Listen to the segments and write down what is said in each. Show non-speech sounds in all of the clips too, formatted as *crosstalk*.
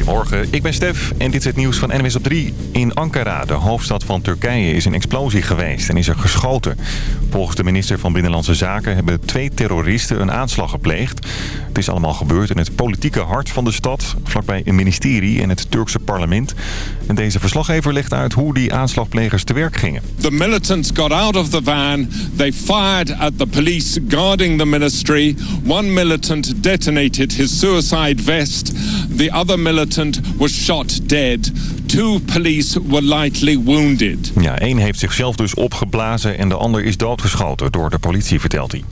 Goedemorgen, ik ben Stef en dit is het nieuws van NWS op 3. In Ankara, de hoofdstad van Turkije, is een explosie geweest en is er geschoten. Volgens de minister van Binnenlandse Zaken hebben twee terroristen een aanslag gepleegd. Het is allemaal gebeurd in het politieke hart van de stad, vlakbij een ministerie en het Turkse parlement. En deze verslaggever legt uit hoe die aanslagplegers te werk gingen. The militants got out of the van. They fired at the police guarding the ministry. One militant detonated his suicide vest. The other militant was shot dead. Two police were lightly wounded. Ja, één heeft zichzelf dus opgeblazen en de ander is doodgeschoten door de politie, vertelt hij.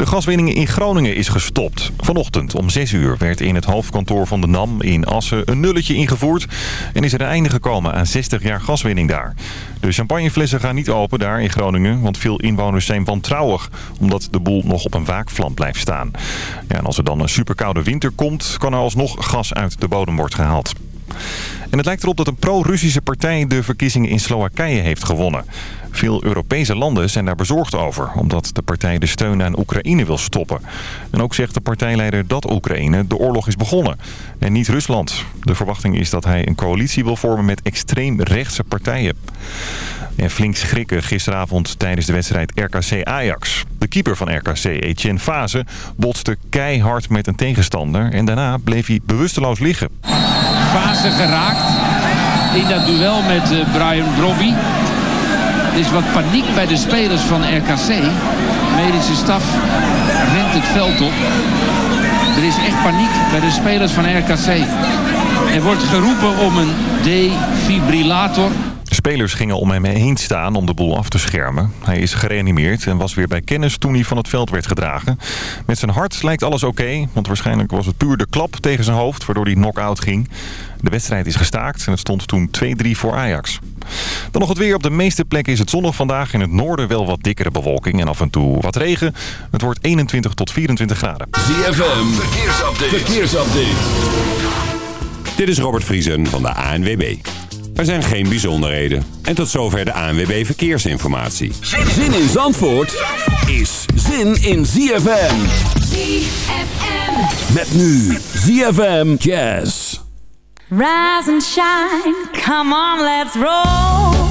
De gaswinning in Groningen is gestopt. Vanochtend om 6 uur werd in het hoofdkantoor van de NAM in Assen een nulletje ingevoerd... en is er een einde gekomen aan 60 jaar gaswinning daar. De champagneflessen gaan niet open daar in Groningen... want veel inwoners zijn wantrouwig... omdat de boel nog op een waakvlam blijft staan. Ja, en als er dan een superkoude winter komt... kan er alsnog gas uit de bodem worden gehaald. En het lijkt erop dat een pro-Russische partij de verkiezingen in Slowakije heeft gewonnen. Veel Europese landen zijn daar bezorgd over, omdat de partij de steun aan Oekraïne wil stoppen. En ook zegt de partijleider dat Oekraïne de oorlog is begonnen en niet Rusland. De verwachting is dat hij een coalitie wil vormen met extreem rechtse partijen. En flink schrikken gisteravond tijdens de wedstrijd RKC-Ajax. De keeper van RKC, Etienne Fase, botste keihard met een tegenstander... en daarna bleef hij bewusteloos liggen. Fase geraakt in dat duel met uh, Brian Brobby. Er is wat paniek bij de spelers van RKC. Medische staf rent het veld op. Er is echt paniek bij de spelers van RKC. Er wordt geroepen om een defibrillator. Spelers gingen om hem heen staan om de boel af te schermen. Hij is gereanimeerd en was weer bij kennis toen hij van het veld werd gedragen. Met zijn hart lijkt alles oké, want waarschijnlijk was het puur de klap tegen zijn hoofd... waardoor hij knock-out ging. De wedstrijd is gestaakt en het stond toen 2-3 voor Ajax. Dan nog het weer. Op de meeste plekken is het zonnig vandaag. In het noorden wel wat dikkere bewolking en af en toe wat regen. Het wordt 21 tot 24 graden. ZFM, verkeersupdate. verkeersupdate. Dit is Robert Vriesen van de ANWB. Er zijn geen bijzonderheden. En tot zover de ANWB Verkeersinformatie. Zin in Zandvoort is zin in ZFM. ZFM. Met nu ZFM Jazz. Rise and shine, come on, let's roll.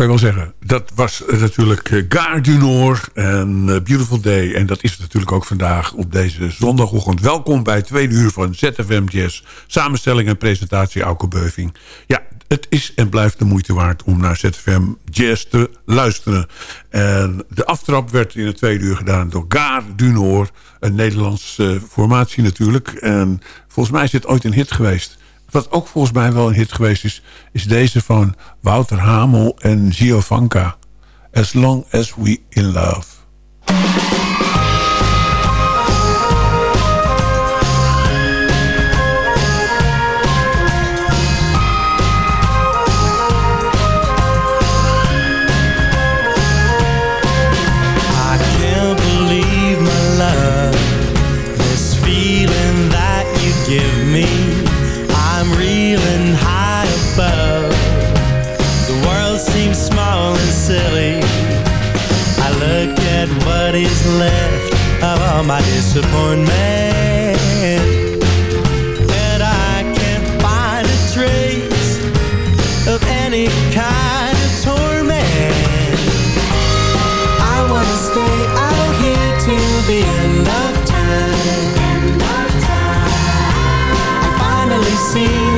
Kan je wel zeggen. Dat was natuurlijk uh, Gare du en uh, Beautiful Day. En dat is het natuurlijk ook vandaag op deze zondagochtend. Welkom bij tweede uur van ZFM Jazz. Samenstelling en presentatie Auke Beuving. Ja, het is en blijft de moeite waard om naar ZFM Jazz te luisteren. En de aftrap werd in het tweede uur gedaan door Gare du Nord. Een Nederlandse formatie natuurlijk. En volgens mij is dit ooit een hit geweest. Wat ook volgens mij wel een hit geweest is... is deze van Wouter Hamel en Giovanka. As Long As We In Love. Disappointment And I can't find a trace of any kind of torment. I wanna stay out here till the end of time. I finally seen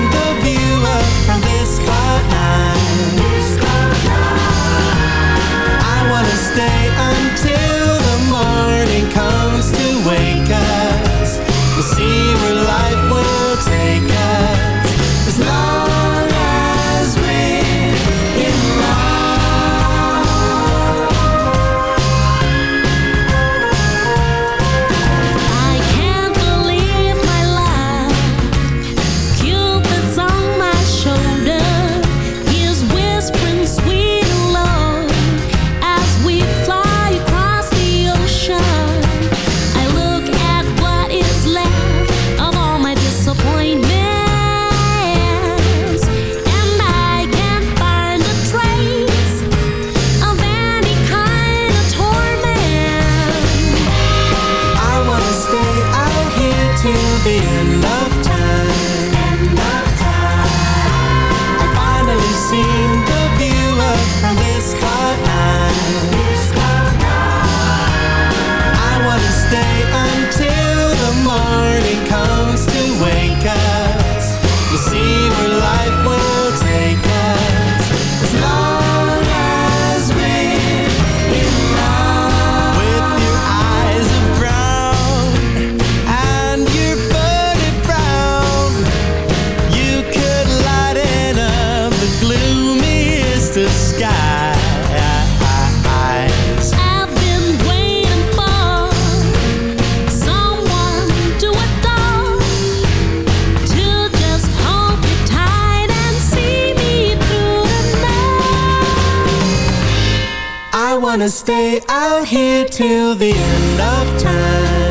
wanna stay out here till the end of time.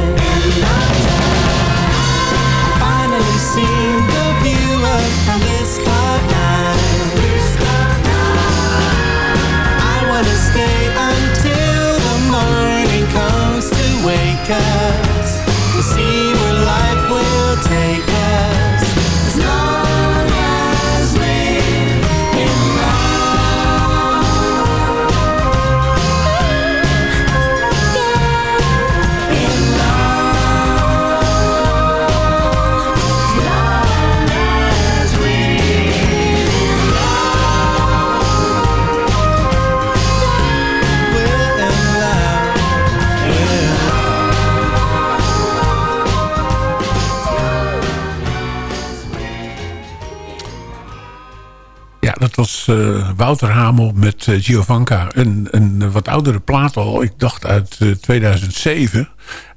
Eh, Wouter Hamel met uh, Giovanka. Een, een wat oudere plaat al. Ik dacht uit uh, 2007.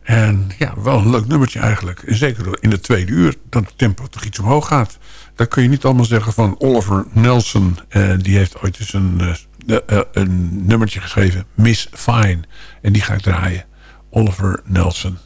En ja, wel een leuk nummertje eigenlijk. En zeker in het tweede uur. Dat het tempo toch iets omhoog gaat. Dat kun je niet allemaal zeggen van Oliver Nelson. die heeft ooit eens een, een nummertje geschreven. Miss Fine. En die ga ik draaien. Oliver Nelson.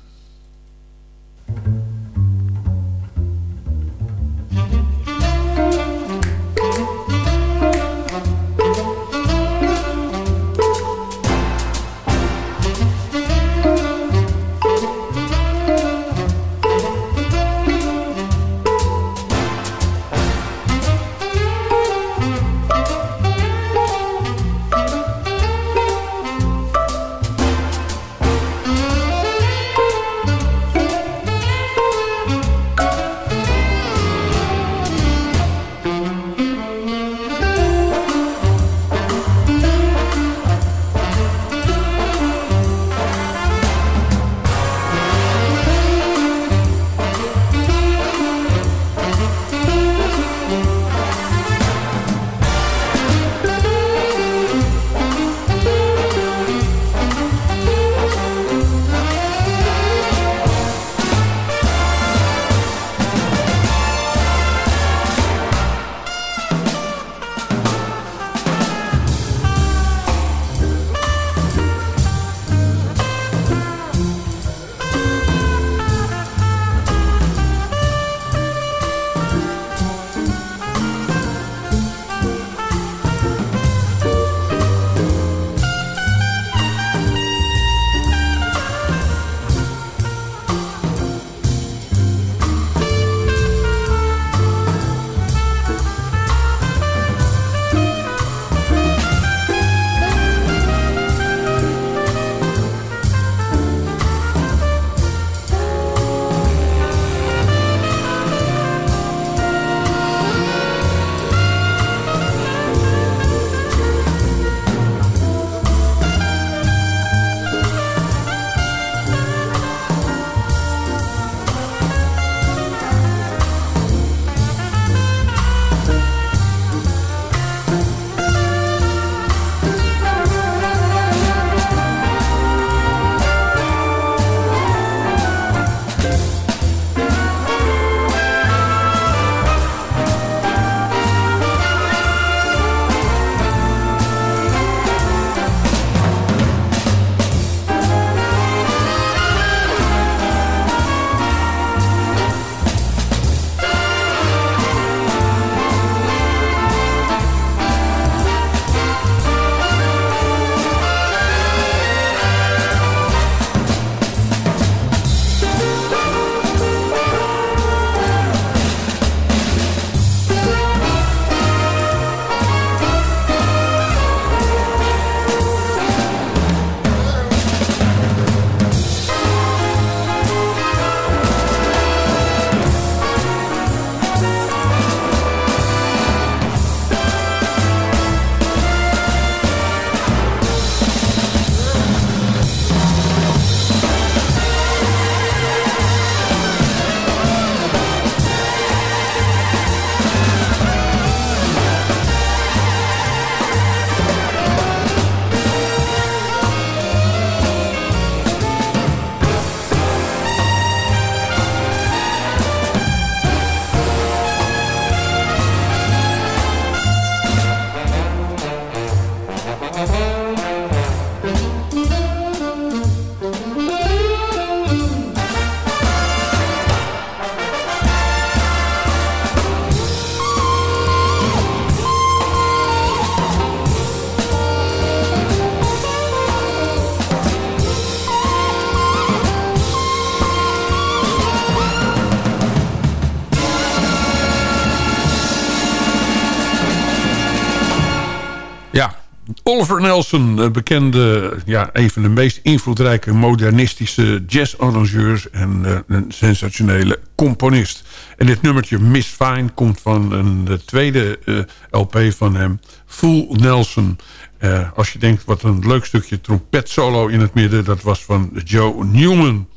Oliver Nelson, een bekende, ja, een van de meest invloedrijke modernistische jazz-arrangeurs en eh, een sensationele componist. En dit nummertje Miss Fine komt van een de tweede eh, LP van hem, Fool Nelson. Eh, als je denkt, wat een leuk stukje trompet solo in het midden, dat was van Joe Newman.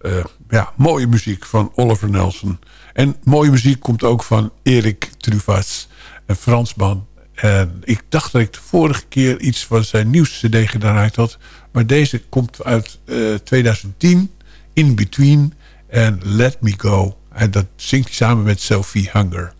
Eh, ja, mooie muziek van Oliver Nelson. En mooie muziek komt ook van Erik Truvas, een Fransman. En ik dacht dat ik de vorige keer iets van zijn nieuwste cd gedraaid had. Maar deze komt uit eh, 2010, In Between en Let Me Go. En dat zingt hij samen met Sophie Hunger.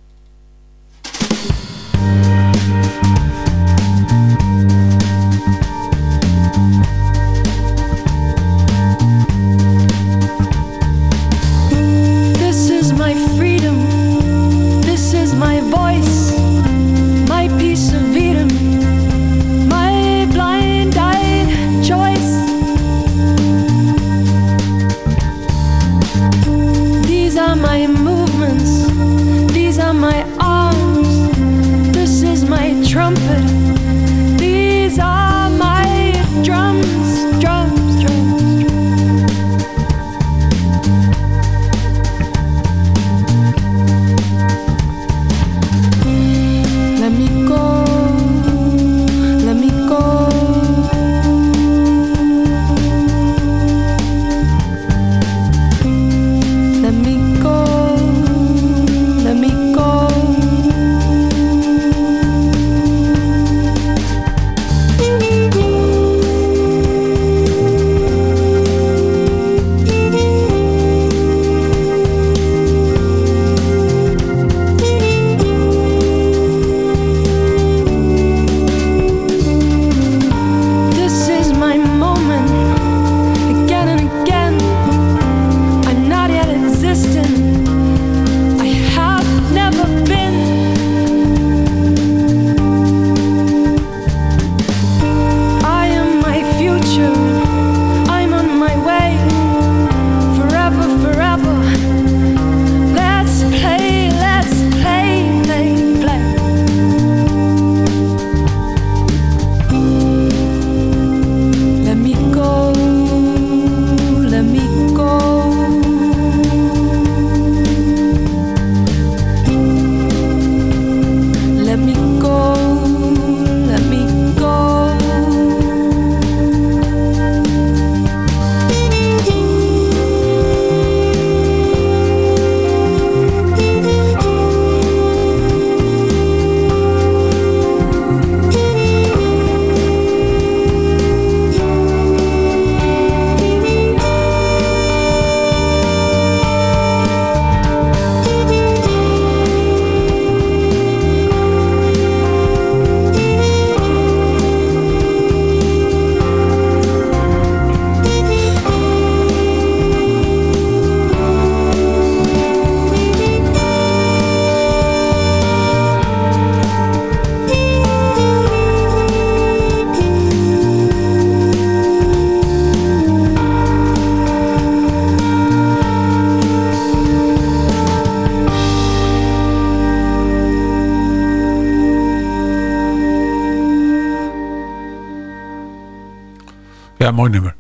Ja, mooi nummer.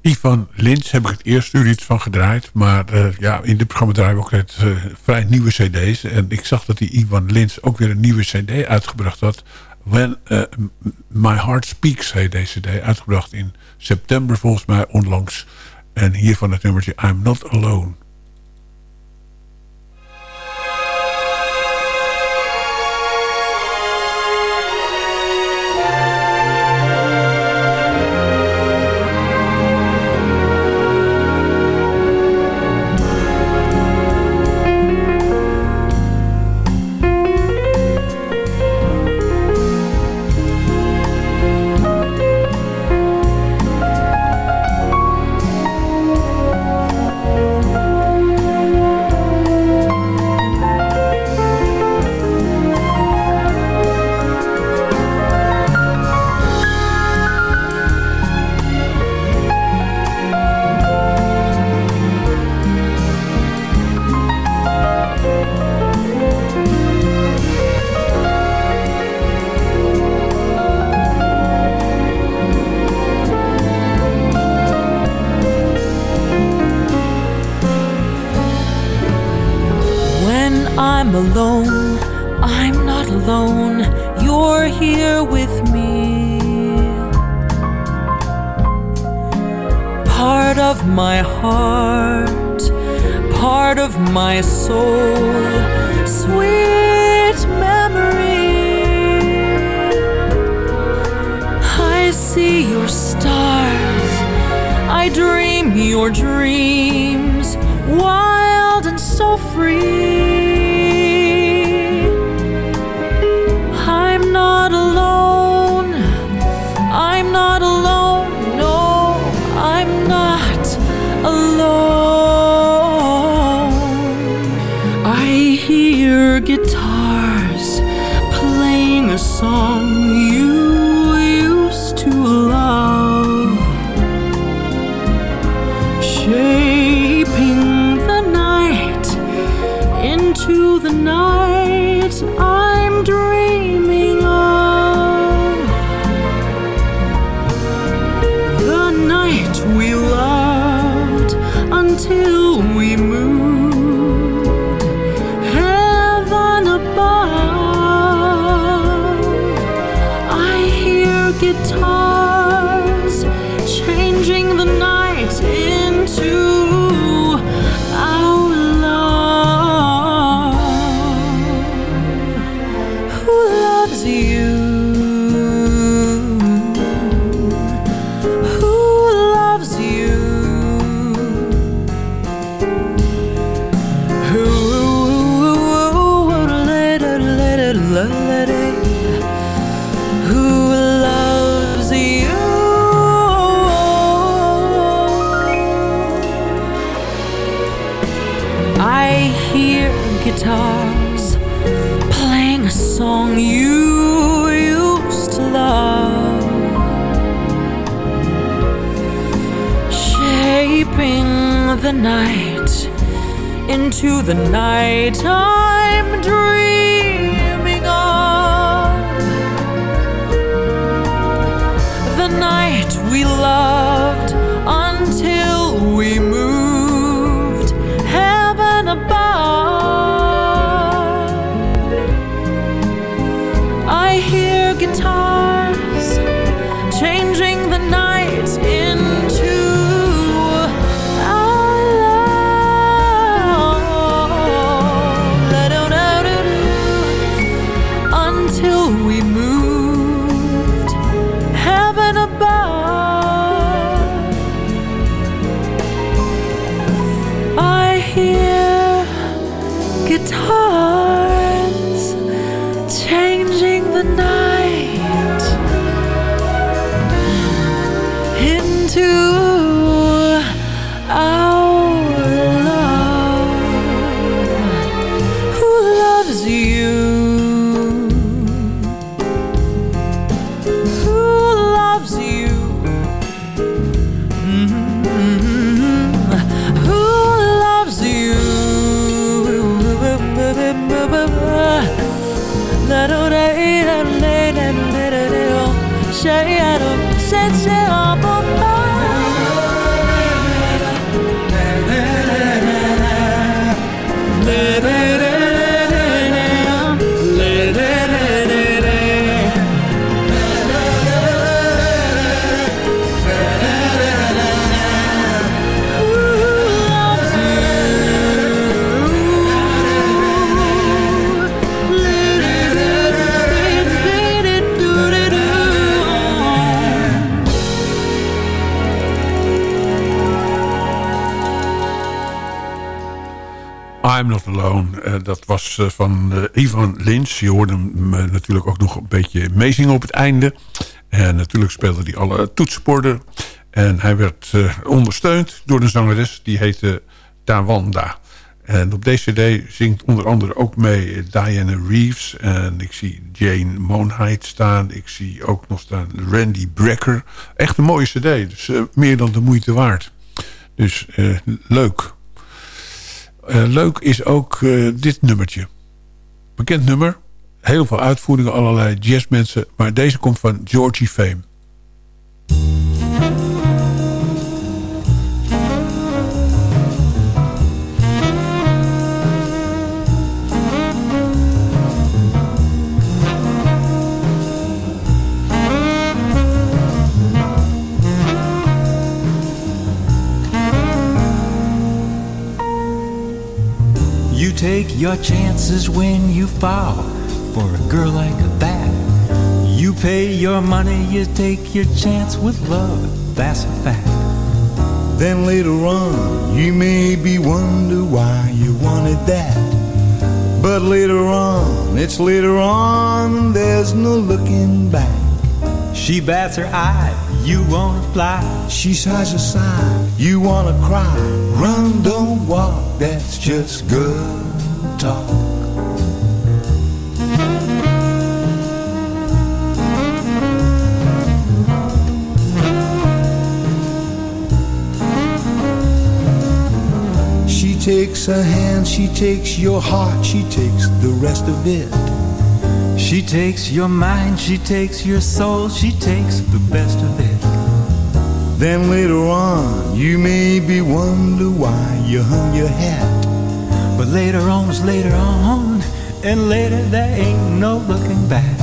Ivan Lins heb ik het eerste uur iets van gedraaid. Maar eh, ja, in dit programma draaien we ook net eh, vrij nieuwe cd's. En ik zag dat die Ivan Lins ook weer een nieuwe cd uitgebracht had. When eh, My Heart Speaks heet deze cd. Uitgebracht in september volgens mij onlangs. En hiervan het nummertje I'm Not Alone. The night dat was eh, van eh, Ivan Lynch. Je hoorde hem eh, natuurlijk ook nog een beetje meezingen op het einde. En natuurlijk speelde hij alle toetsenborden. En hij werd ondersteund door een zangeres. Die heette Tawanda. En op deze cd zingt onder andere ook mee Diana Reeves. En ik zie Jane Monheit staan. Ik zie ook nog staan Randy Brecker. Echt een mooie cd. Dus meer dan de moeite waard. Dus leuk. Eh, leuk is ook eh, dit nummertje. Bekend nummer. Heel veel uitvoeringen, allerlei jazzmensen. Maar deze komt van Georgie Fame. Take your chances when you fall for a girl like that. You pay your money, you take your chance with love. That's a fact. Then later on, you maybe wonder why you wanted that. But later on, it's later on, there's no looking back. She bats her eye, you wanna fly. She sighs a sigh, you wanna cry. Run, don't walk, that's just good talk. She takes a hand, she takes your heart, she takes the rest of it. She takes your mind, she takes your soul, she takes the best of it. Then later on, you may be wonder why you hung your hat. But later on is later on, and later there ain't no looking back.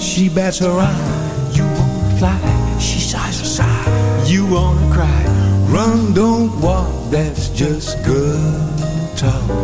She bats her eye, You wanna fly, she sighs a sigh. you wanna cry. Run, don't walk, that's just good talk.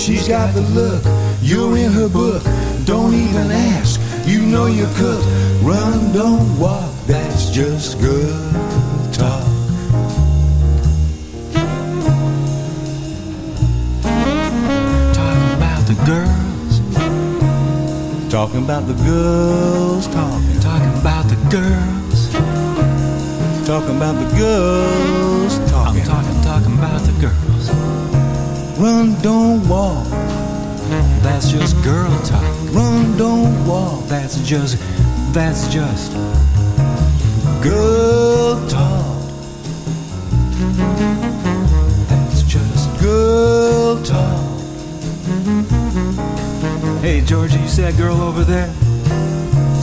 She's got the look, you're in her book. Don't even ask, you know you're cooked. Run, don't walk, that's just good talk. Talking about the girls, Talking about the girls, talking. talking about the girls. Talking about the girls, I'm talking. talking, talking about the girls. Run, don't walk. That's just girl talk. Run, don't walk. That's just, that's just. Girl talk. That's just. Girl talk. Hey, Georgie, you see that girl over there?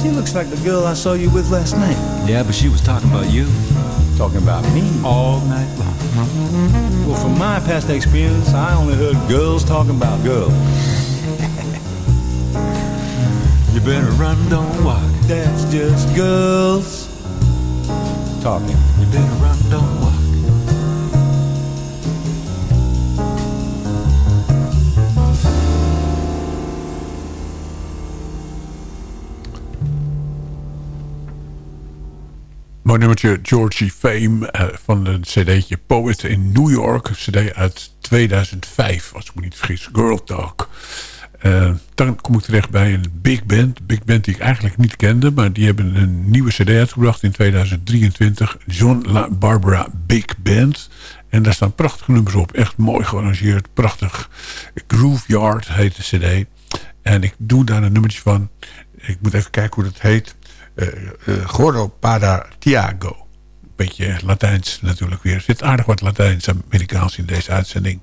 She looks like the girl I saw you with last night. Yeah, but she was talking about you Talking about me. all night long. Well, from my past experience, I only heard girls talking about girls. *laughs* You better run, don't walk. That's just girls talking. You better run, don't walk. Nummertje Georgie Fame eh, van een cd'tje Poet in New York. Een cd uit 2005, als ik me niet vergis. Girl Talk. Eh, dan kom ik terecht bij een big band. Big band die ik eigenlijk niet kende. Maar die hebben een nieuwe cd uitgebracht in 2023. John La Barbara Big Band. En daar staan prachtige nummers op. Echt mooi gearrangeerd. Prachtig. Grooveyard heet de cd. En ik doe daar een nummertje van. Ik moet even kijken hoe dat heet. Eh eh, Gordo Pada Tiago. Beetje Latijns natuurlijk weer. Er zit aardig wat Latijns-Amerikaans in deze uitzending.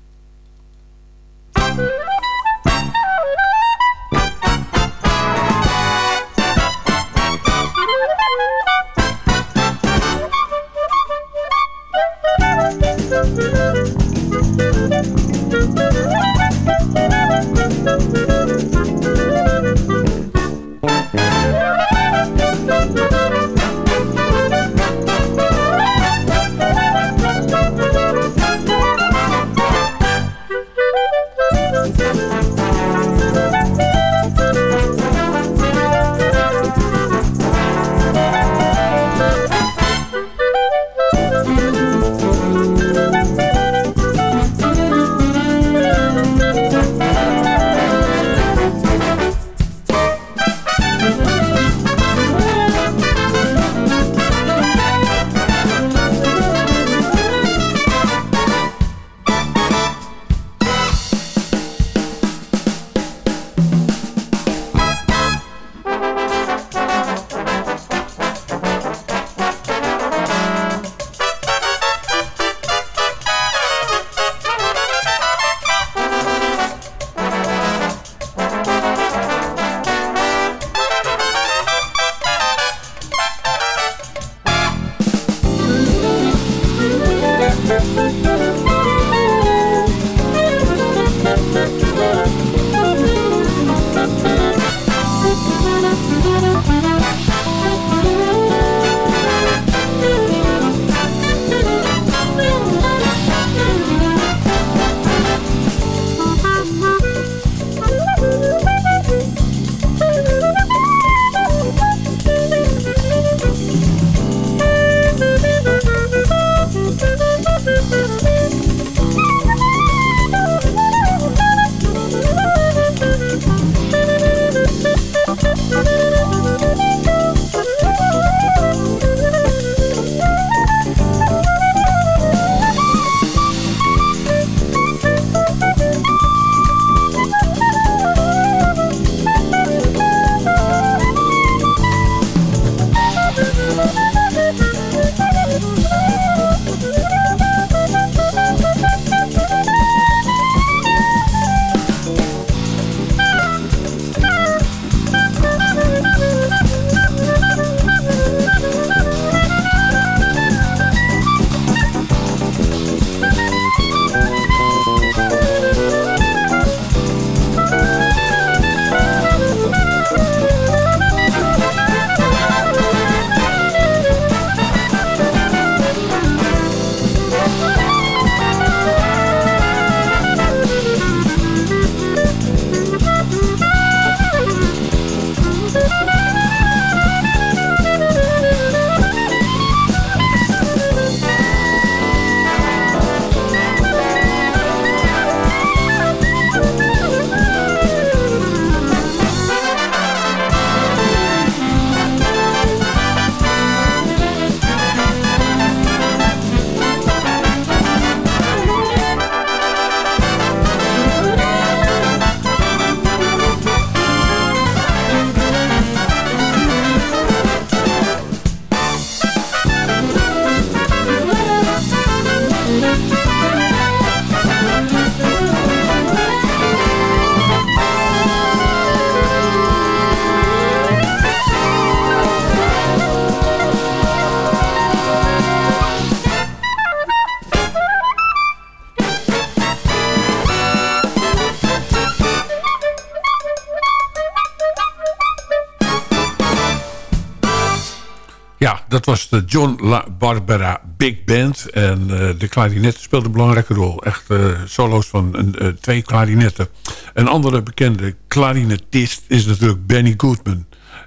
Dat was de John La Barbera Big Band. En eh, de klarinet speelde een belangrijke rol. Echt eh, solo's van eh, twee klarinetten. Een andere bekende klarinetist is natuurlijk Benny Goodman.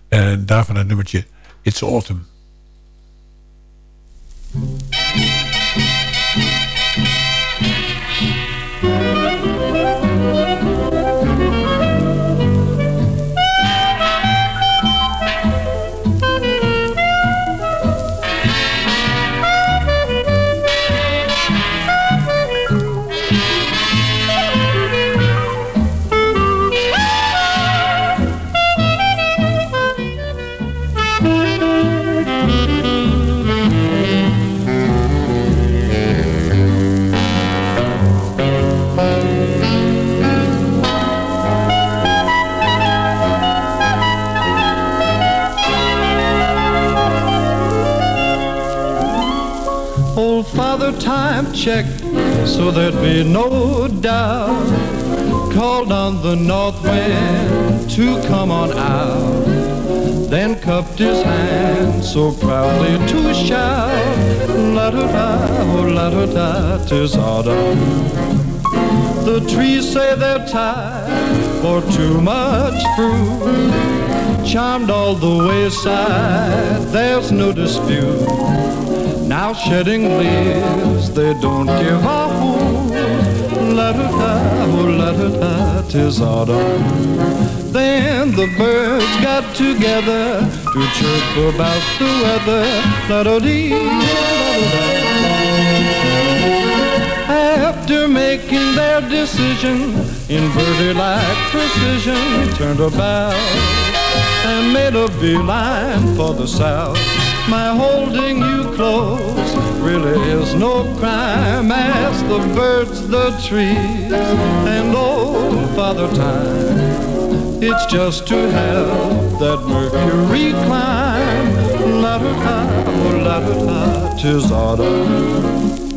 En daarvan het nummertje It's Autumn. Checked so there'd be no doubt. Called on the north wind to come on out. Then cupped his hand so proudly to shout. La-da-da, oh la-da-da, tis autumn. The trees say they're tired for too much fruit. Charmed all the wayside, there's no dispute. Now shedding leaves, they don't give a hoot. La-da-da, oh la-da-da, tis autumn. Then the birds got together to chirp about the weather. La-da-dee, la-da-da. After making their decision in birdie-like precision, turned about and made a beeline for the south. My holding you close really is no crime. Ask the birds, the trees, and old Father Time. It's just to help that Mercury climb. La-da-da, oh la-da-da, tis autumn.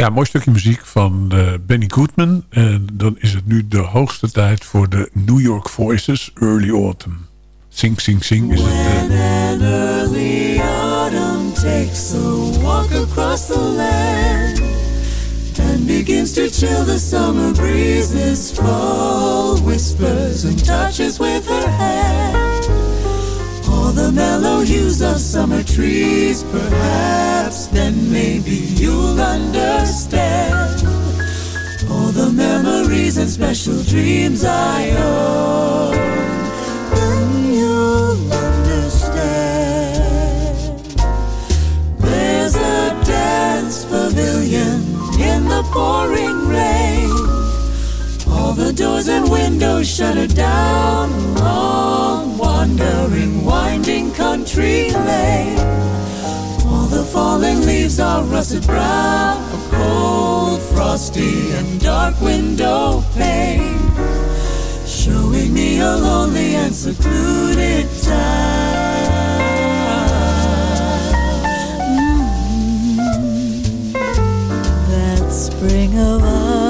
Ja, mooi stukje muziek van eh, Benny Goodman. En dan is het nu de hoogste tijd voor de New York Voices Early Autumn. Sing, sing, sing is het. eh, An early autumn takes a walk across the land and begins to chill the summer breezes. Fall whispers and touches with her hand. The mellow hues of summer trees, perhaps then maybe you'll understand. All the memories and special dreams I own. Then you'll understand. There's a dance pavilion in the pouring the doors and windows shuttered down. Long wandering, winding country lane. All the falling leaves are russet brown. A cold, frosty, and dark window pane. Showing me a lonely and secluded town. Mm, that spring of ours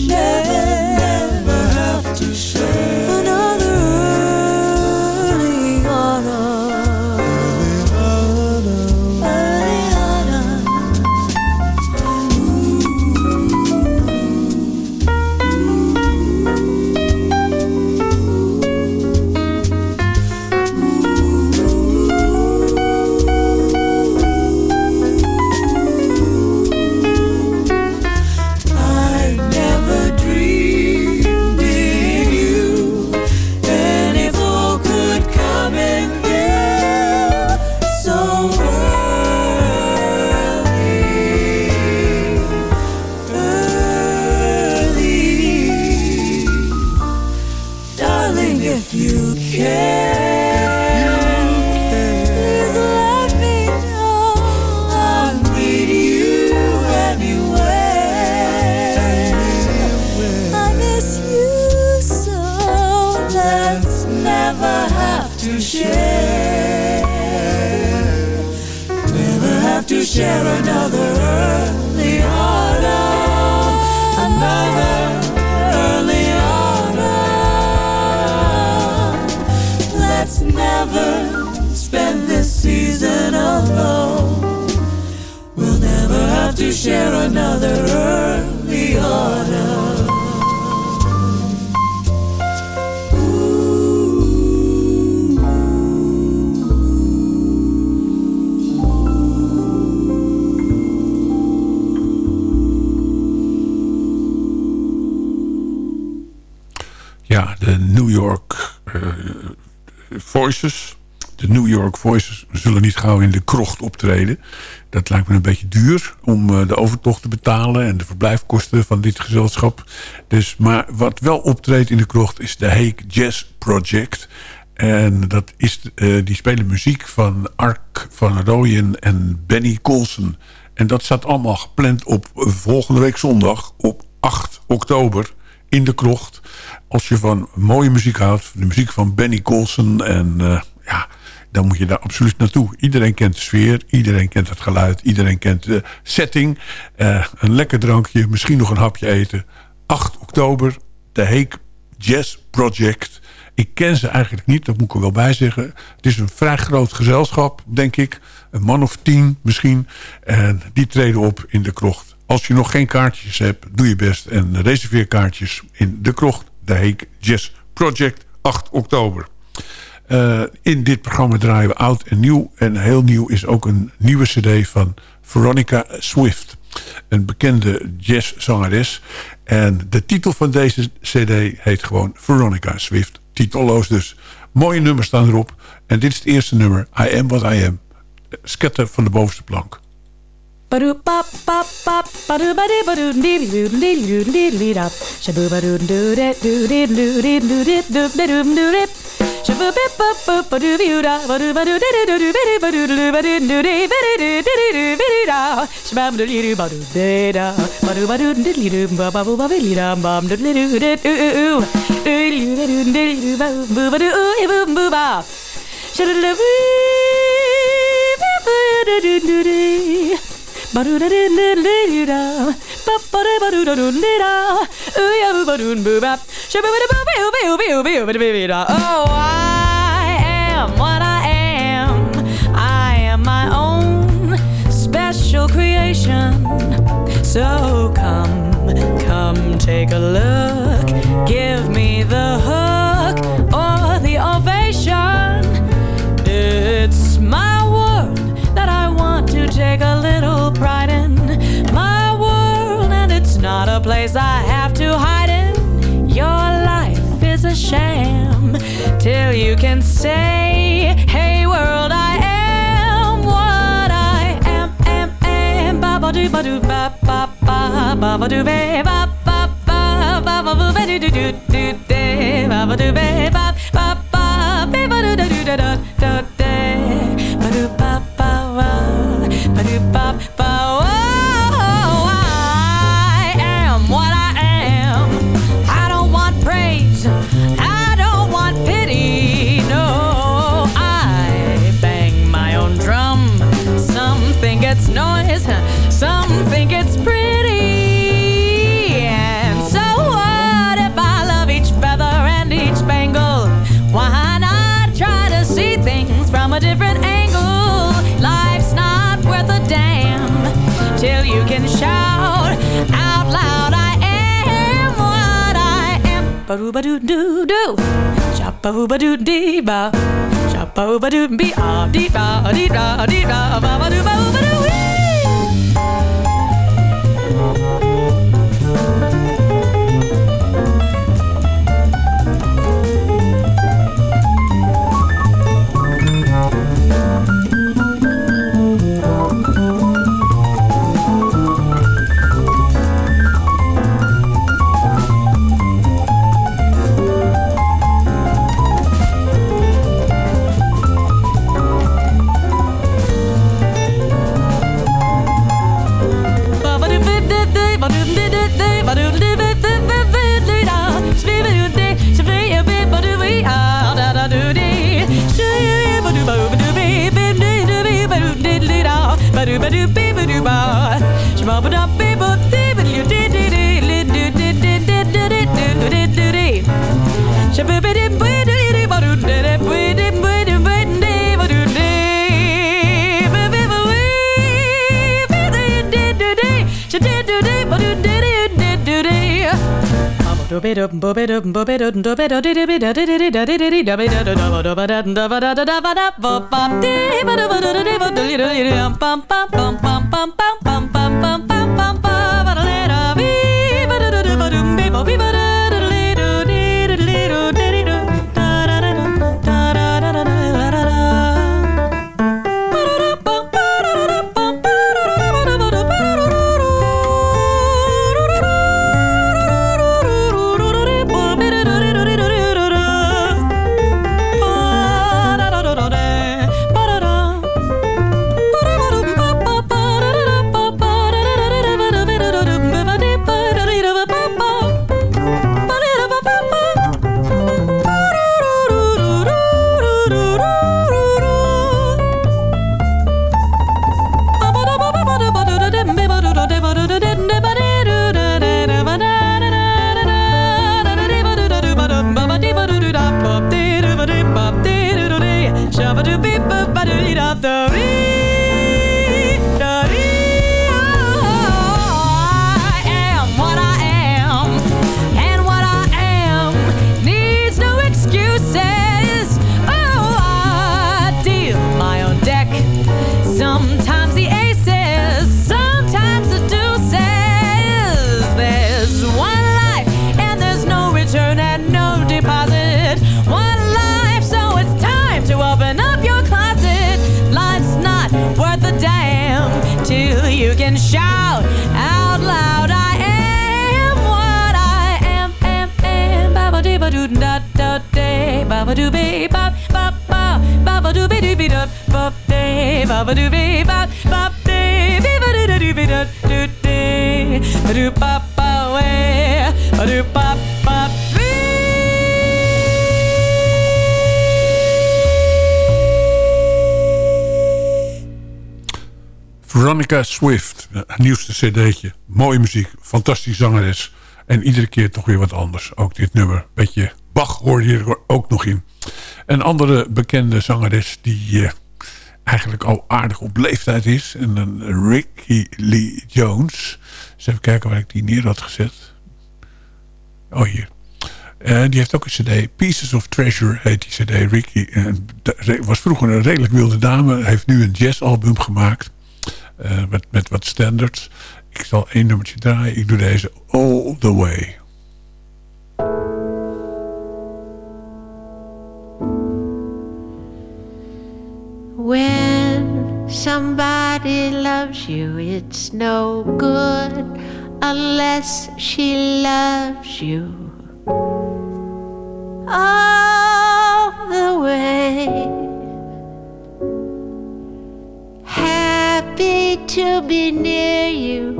Yeah. De New York Voices zullen niet gauw in de krocht optreden. Dat lijkt me een beetje duur om eh, de overtocht te betalen... en de verblijfkosten van dit gezelschap. Dus, maar wat wel optreedt in de krocht is de Hague Jazz Project... En dat is, eh, die spelen muziek van Ark van Rooyen en Benny Colson. En dat staat allemaal gepland op volgende week zondag op 8 oktober in de krocht. Als je van mooie muziek houdt, de muziek van Benny Colson en eh, ja, dan moet je daar absoluut naartoe. Iedereen kent de sfeer, iedereen kent het geluid, iedereen kent de setting. Eh, een lekker drankje, misschien nog een hapje eten. 8 oktober, de Heek Jazz Project. Ik ken ze eigenlijk niet, dat moet ik er wel bij zeggen. Het is een vrij groot gezelschap, denk ik. Een man of tien misschien. En die treden op in de krocht. Als je nog geen kaartjes hebt, doe je best. En reserveer kaartjes in de krocht. De Heek Jazz Project, 8 oktober. Eh, in dit programma draaien we oud en nieuw. En heel nieuw is ook een nieuwe cd van Veronica Swift. Een bekende jazzzangeres. En de titel van deze cd heet gewoon Veronica Swift. Titelloos dus. Mooie nummers staan erop. En dit is het eerste nummer. I Am What I Am. Scatter van de bovenste plank. Badoo bop bop bop badoo badoo badoo dee doo dee doo dee dee dop shaboo badoo doo dee doo dee doo dee doo dee doo dee doo doo dee shaboo bip bop bop badoo doo da badoo badoo dee doo doo dee badoo doo badoo doo dee badoo doo dee doo dee dee da shabam doo dee badoo dee da badoo badoo dee doo ba ba ba dee da bam doo dee doo dee doo doo doo doo dee doo ba boo badoo ooh ee boo boo ba shaboo doo doo doo doo Oh, I am what I am. I am my own special creation. So come, come take a look. Give me take a little pride in. My world, and it's not a place I have to hide in. Your life is a sham till you can say, Hey world, I am what I am, am, am. Ba ba doo ba doo ba ba ba ba ba do ba ba ba ba ba ba ba do do do do ba do ba ba ba Ba doo ba doo doo doo. Chop ba ba doo dee ba. Chop ba ba doo be ah dee ba dee ba dee ba ba ba doo ba Pam pam pam pam. Veronica Swift, haar nieuwste cd'tje. Mooie muziek, fantastisch zangeres. En iedere keer toch weer wat anders. Ook dit nummer, beetje Bach hoorde je er ook nog in. Een andere bekende zangeres die eh, eigenlijk al aardig op leeftijd is. En een Ricky Lee Jones. Eens even kijken waar ik die neer had gezet. Oh, hier. Eh, die heeft ook een cd. Pieces of Treasure heet die cd. Ricky de- was vroeger een redelijk wilde dame. Heeft nu een jazzalbum gemaakt. eh, met, met wat standards. Ik zal één nummertje draaien. Ik doe deze All The Way. When somebody loves you, it's no good unless she loves you all the way. Happy to be near you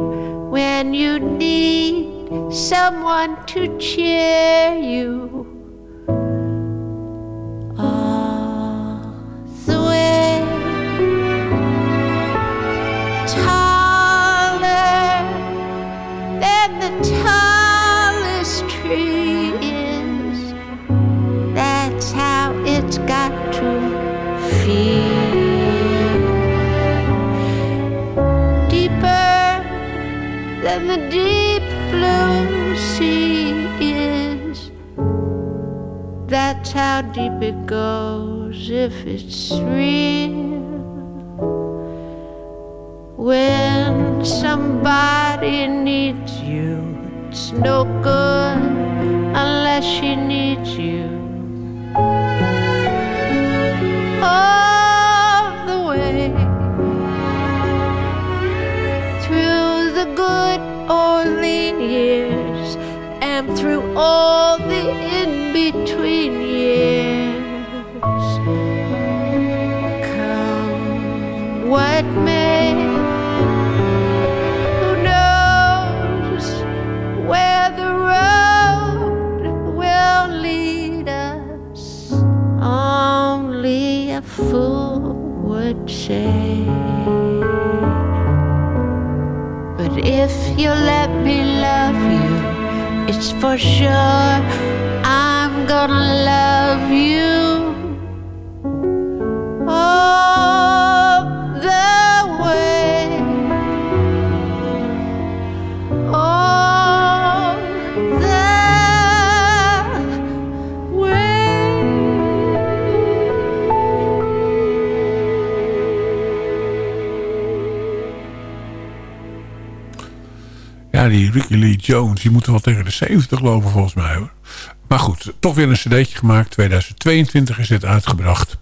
when you need someone to cheer you. The deep blue sea is. That's how deep it goes if it's real. When somebody needs you, it's no good unless she needs you. All the in between years. Come what may, who knows where the road will lead us? Only a fool would say. But if you let me it's for sure I'm gonna love you Die Ricky Lee Jones, die moet wel tegen de 70 lopen volgens mij hoor. Maar goed, toch weer een cd'tje gemaakt. 2022 is dit uitgebracht.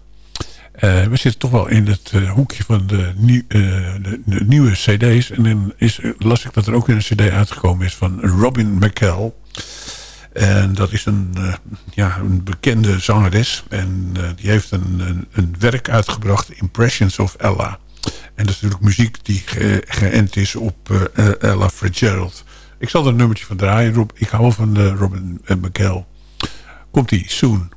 Eh, we zitten toch wel in het eh, hoekje van eh, de, de nieuwe cd's. En dan is, las ik dat er ook weer een cd uitgekomen is van Robin McCall. En dat is een, ja, een bekende zangeres. En die heeft een, een werk uitgebracht, Impressions of Ella. En dat is natuurlijk muziek die ge- geënt is op eh, eh, Ella Fitzgerald. Ik zal er een nummertje van draaien. Rob, ik hou van eh, Robin eh, McCall. Komt-ie. Soon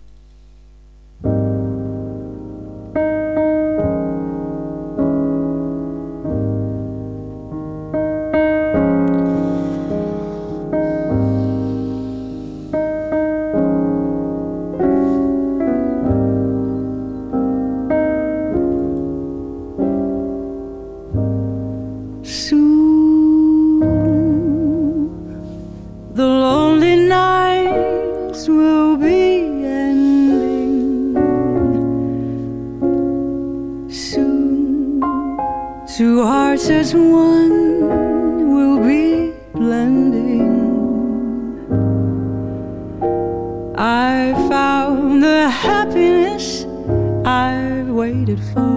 waited for.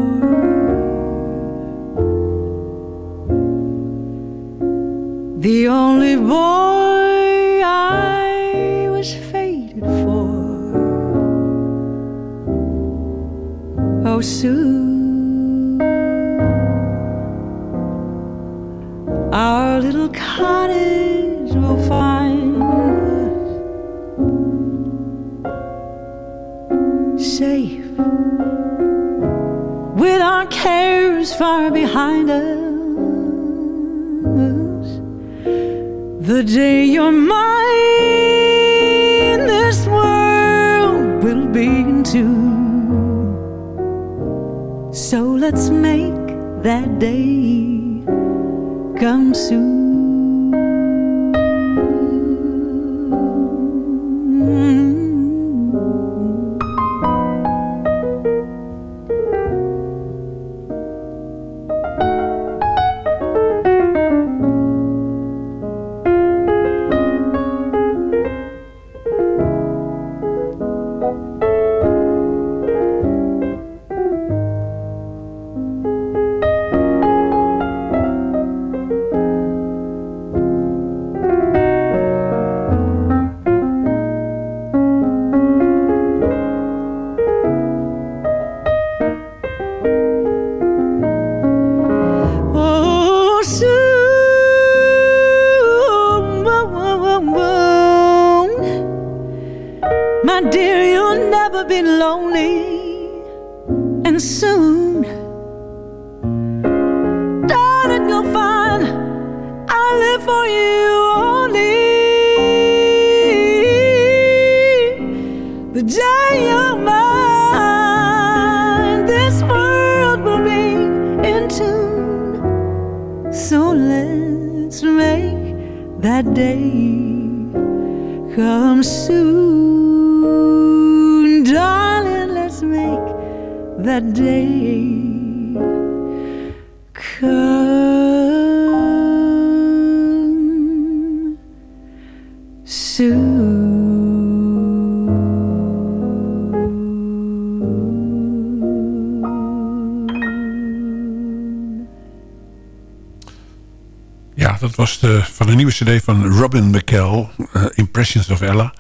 The only boy I was fated for. Oh, soon cares far behind us. The day you're mine, this world will begin to. So let's make that day come soon. Was de, van de nieuwe cd van Robin McKell, eh, Impressions of Ella.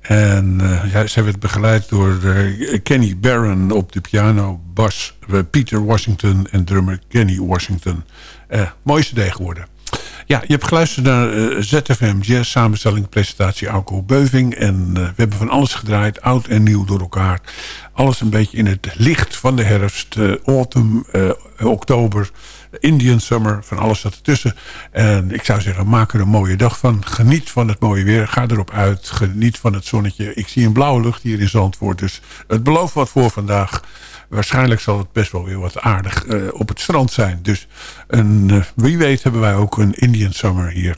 En eh, ja, zij werd begeleid door eh, Kenny Barron op de piano, bas Peter Washington en drummer Kenny Washington. Mooie cd geworden. Ja, je hebt geluisterd naar ZFM Jazz, samenstelling, presentatie Alco Beuving. En we hebben van alles gedraaid, oud en nieuw door elkaar. Alles een beetje in het licht van de herfst, eh, autumn, oktober, Indian summer, van alles zat ertussen. En ik zou zeggen, maak er een mooie dag van. Geniet van het mooie weer, ga erop uit, geniet van het zonnetje. Ik zie een blauwe lucht hier in Zandvoort, dus het belooft wat voor vandaag. Waarschijnlijk zal het best wel weer wat aardig eh, op het strand zijn. Dus een, eh, wie weet hebben wij ook een Indian Summer hier.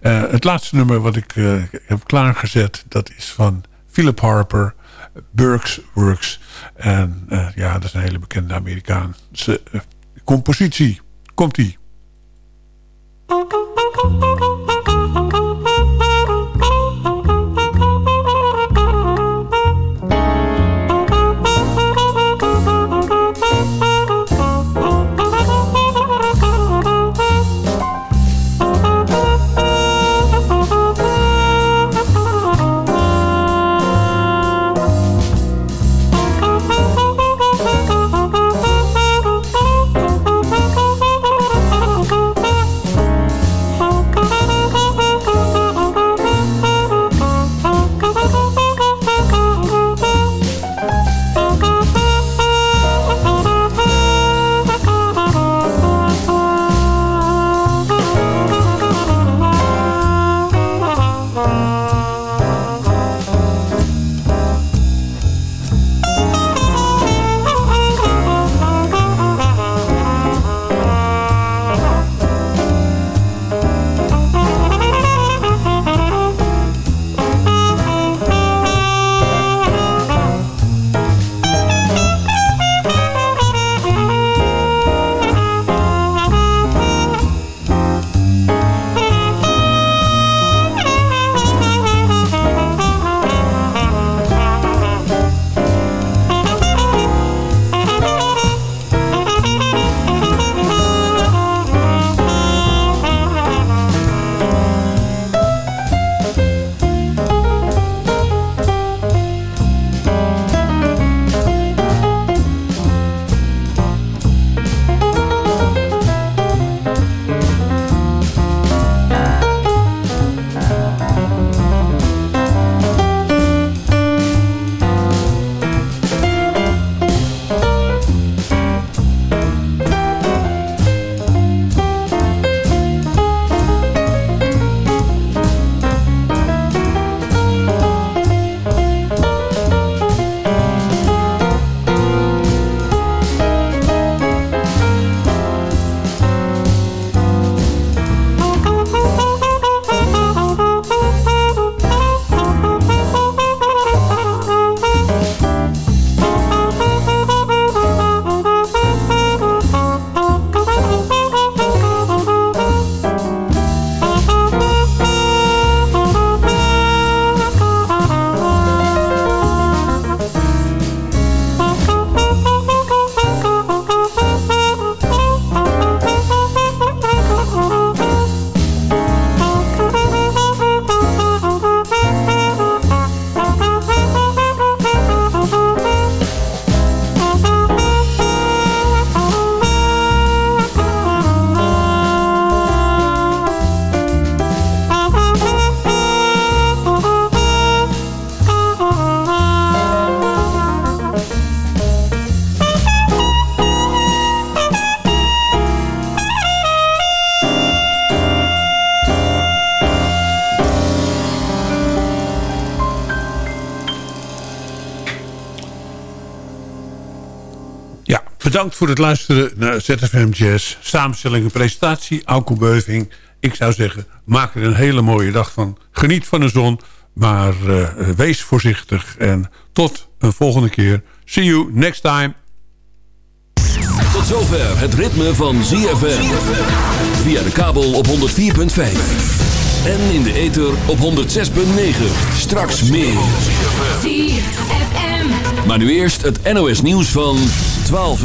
Eh, het laatste nummer wat ik heb klaargezet... dat is van Philip Harper, Burks Works. En ja, dat is een hele bekende Amerikaanse compositie. Komt-ie. Bedankt voor het luisteren naar ZFM Jazz. Samenstelling en presentatie, Auko Beuving. Ik zou zeggen, maak er een hele mooie dag van. Geniet van de zon, maar eh, wees voorzichtig. En tot een volgende keer. See you next time. Tot zover het ritme van ZFM. Via de kabel op 104.5. En in de ether op 106.9. Straks meer. Maar nu eerst het NOS nieuws van 12 uur.